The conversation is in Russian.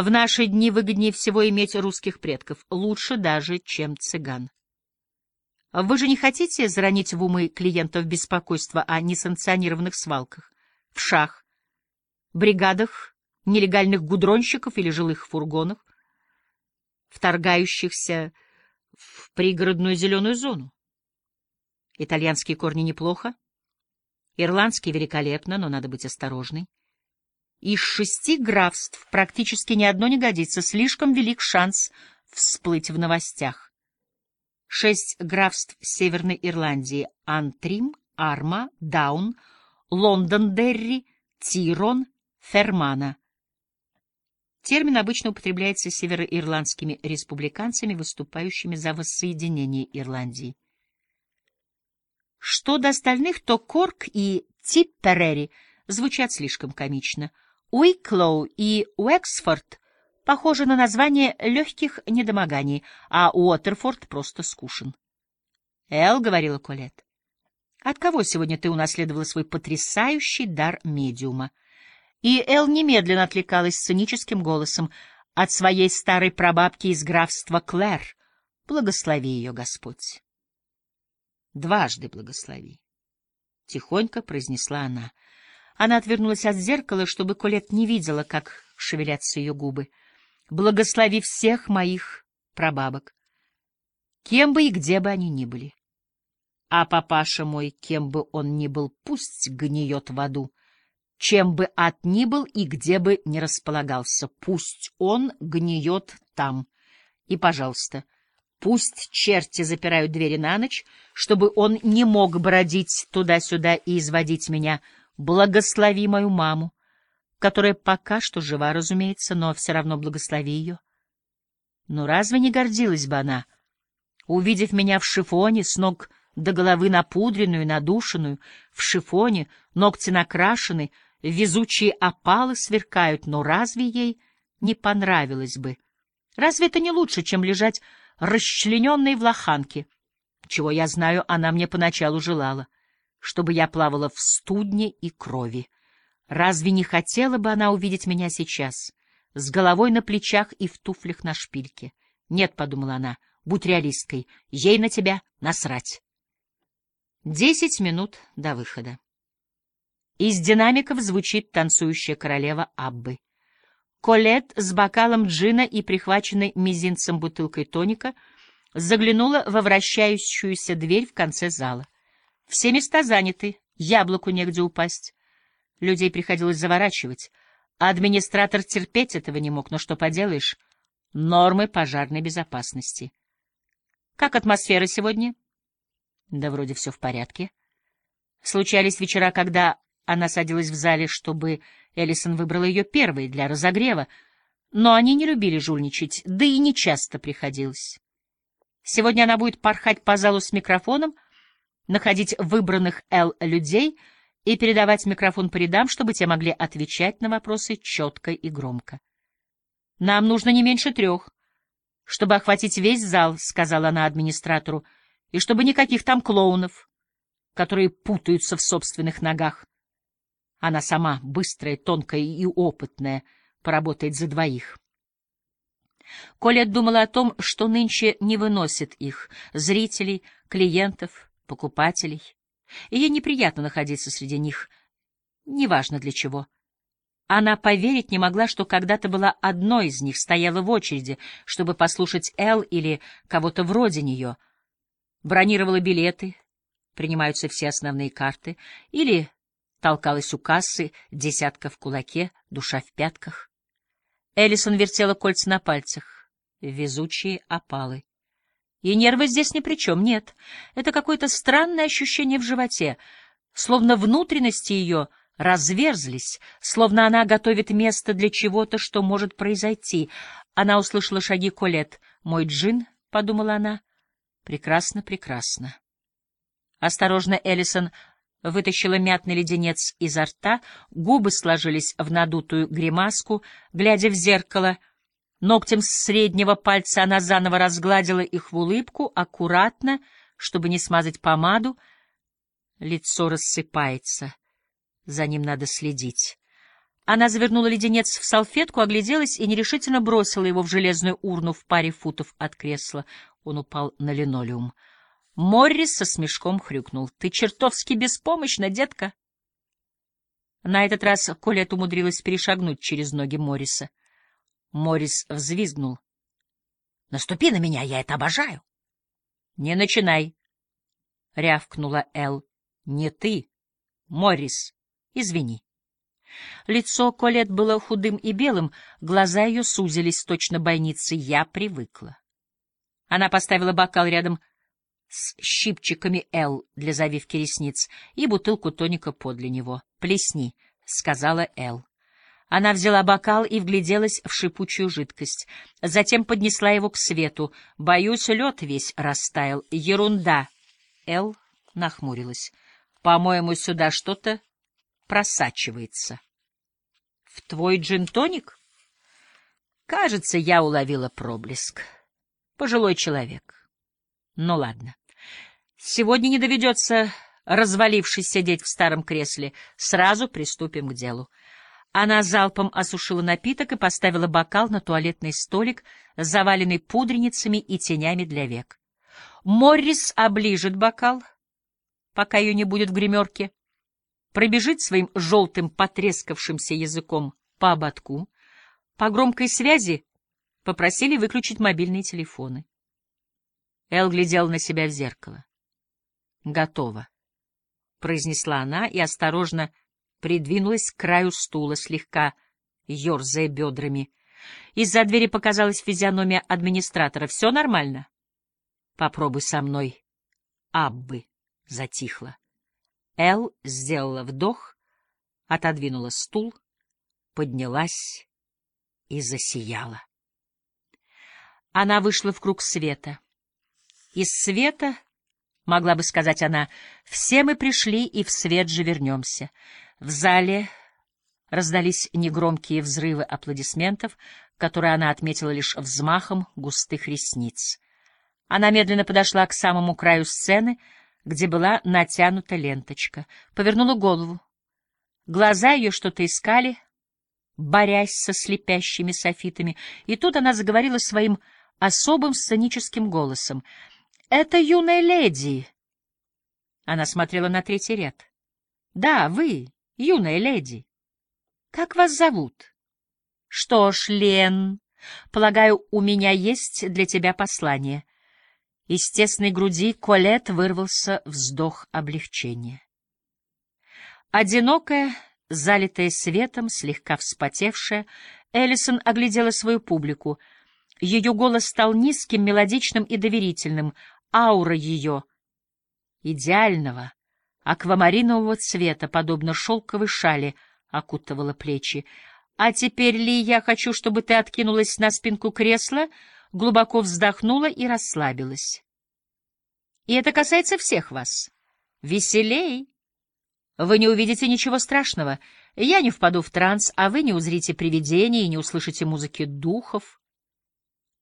В наши дни выгоднее всего иметь русских предков, лучше даже, чем цыган. Вы же не хотите заронить в умы клиентов беспокойство о несанкционированных свалках, в шах, бригадах нелегальных гудронщиков или жилых фургонах, вторгающихся в пригородную зеленую зону? Итальянские корни неплохо, ирландский великолепно, но надо быть осторожной. Из шести графств практически ни одно не годится, слишком велик шанс всплыть в новостях. Шесть графств Северной Ирландии — Антрим, Арма, Даун, Лондон-Дерри, Тирон, Фермана. Термин обычно употребляется североирландскими республиканцами, выступающими за воссоединение Ирландии. Что до остальных, то Корк и Типперери звучат слишком комично — Уиклоу и Уэксфорд похожи на название легких недомоганий, а Уотерфорд просто скушен. — Эл, — говорила Колет, — от кого сегодня ты унаследовала свой потрясающий дар медиума? И Эл немедленно отвлекалась сценическим голосом от своей старой прабабки из графства Клэр. Благослови ее, Господь. Дважды благослови. Тихонько произнесла она — она отвернулась от зеркала, чтобы Колет не видела, как шевелятся ее губы. «Благослови всех моих прабабок, кем бы и где бы они ни были. А папаша мой, кем бы он ни был, пусть гниет в аду, чем бы от ни был и где бы ни располагался, пусть он гниет там. И, пожалуйста, пусть черти запирают двери на ночь, чтобы он не мог бродить туда-сюда и изводить меня — Благослови мою маму, которая пока что жива, разумеется, но все равно благослови ее. Но разве не гордилась бы она, увидев меня в шифоне, с ног до головы напудренную, надушенную, в шифоне, ногти накрашены, везучие опалы сверкают, но разве ей не понравилось бы? Разве это не лучше, чем лежать расчлененной в лоханке? Чего я знаю, она мне поначалу желала чтобы я плавала в студне и крови. Разве не хотела бы она увидеть меня сейчас, с головой на плечах и в туфлях на шпильке? Нет, — подумала она, — будь реалисткой, ей на тебя насрать. Десять минут до выхода. Из динамиков звучит танцующая королева Аббы. Колет с бокалом джина и прихваченной мизинцем бутылкой тоника заглянула во вращающуюся дверь в конце зала. Все места заняты, яблоку негде упасть. Людей приходилось заворачивать. Администратор терпеть этого не мог, но что поделаешь? Нормы пожарной безопасности. Как атмосфера сегодня? Да вроде все в порядке. Случались вечера, когда она садилась в зале, чтобы Эллисон выбрала ее первой для разогрева, но они не любили жульничать, да и не часто приходилось. Сегодня она будет порхать по залу с микрофоном — находить выбранных Л людей и передавать микрофон по рядам, чтобы те могли отвечать на вопросы четко и громко. «Нам нужно не меньше трех, чтобы охватить весь зал», — сказала она администратору, «и чтобы никаких там клоунов, которые путаются в собственных ногах. Она сама, быстрая, тонкая и опытная, поработает за двоих». Колет думала о том, что нынче не выносит их, зрителей, клиентов, покупателей. И ей неприятно находиться среди них, неважно для чего. Она поверить не могла, что когда-то была одной из них, стояла в очереди, чтобы послушать Эл или кого-то вроде нее. Бронировала билеты, принимаются все основные карты, или толкалась у кассы, десятка в кулаке, душа в пятках. Эллисон вертела кольца на пальцах, везучие опалы. И нервы здесь ни при чем, нет. Это какое-то странное ощущение в животе, словно внутренности ее разверзлись, словно она готовит место для чего-то, что может произойти. Она услышала шаги Колет. «Мой джин», — подумала она, — «прекрасно, прекрасно». Осторожно Эллисон вытащила мятный леденец изо рта, губы сложились в надутую гримаску, глядя в зеркало — Ногтем среднего пальца она заново разгладила их в улыбку, аккуратно, чтобы не смазать помаду. Лицо рассыпается. За ним надо следить. Она завернула леденец в салфетку, огляделась и нерешительно бросила его в железную урну в паре футов от кресла. Он упал на линолеум. Моррис со смешком хрюкнул. — Ты чертовски беспомощна, детка! На этот раз Колет умудрилась перешагнуть через ноги Морриса. Моррис взвизгнул. — Наступи на меня, я это обожаю! — Не начинай! — рявкнула Эл. — Не ты, Моррис, извини. Лицо Колет было худым и белым, глаза ее сузились, точно бойницы. Я привыкла. Она поставила бокал рядом с щипчиками Эл для завивки ресниц и бутылку тоника подле него. «Плесни», — сказала Эл. Она взяла бокал и вгляделась в шипучую жидкость. Затем поднесла его к свету. Боюсь, лед весь растаял. Ерунда. Эл нахмурилась. По-моему, сюда что-то просачивается. В твой джин-тоник? Кажется, я уловила проблеск. Пожилой человек. Ну ладно. Сегодня не доведется, развалившись, сидеть в старом кресле. Сразу приступим к делу. Она залпом осушила напиток и поставила бокал на туалетный столик, заваленный пудреницами и тенями для век. Моррис оближет бокал, пока ее не будет в гримерке, пробежит своим желтым потрескавшимся языком по ободку. По громкой связи попросили выключить мобильные телефоны. Эл глядел на себя в зеркало. «Готово», — произнесла она и осторожно придвинулась к краю стула, слегка ерзая бедрами. Из-за двери показалась физиономия администратора. «Все нормально?» «Попробуй со мной». Аббы затихла. Эл сделала вдох, отодвинула стул, поднялась и засияла. Она вышла в круг света. Из света, могла бы сказать она, все мы пришли и в свет же вернемся. В зале раздались негромкие взрывы аплодисментов, которые она отметила лишь взмахом густых ресниц. Она медленно подошла к самому краю сцены, где была натянута ленточка, повернула голову. Глаза ее что-то искали, борясь со слепящими софитами, и тут она заговорила своим особым сценическим голосом. «Это юная леди!» Она смотрела на третий ряд. «Да, вы, юная леди. Как вас зовут? Что ж, Лен, полагаю, у меня есть для тебя послание. Из тесной груди Колет вырвался вздох облегчения. Одинокая, залитая светом, слегка вспотевшая, Эллисон оглядела свою публику. Ее голос стал низким, мелодичным и доверительным. Аура ее, идеального, аквамаринового цвета, подобно шелковой шали, окутывала плечи. «А теперь, Ли, я хочу, чтобы ты откинулась на спинку кресла, глубоко вздохнула и расслабилась. И это касается всех вас. Веселей! Вы не увидите ничего страшного. Я не впаду в транс, а вы не узрите привидения и не услышите музыки духов».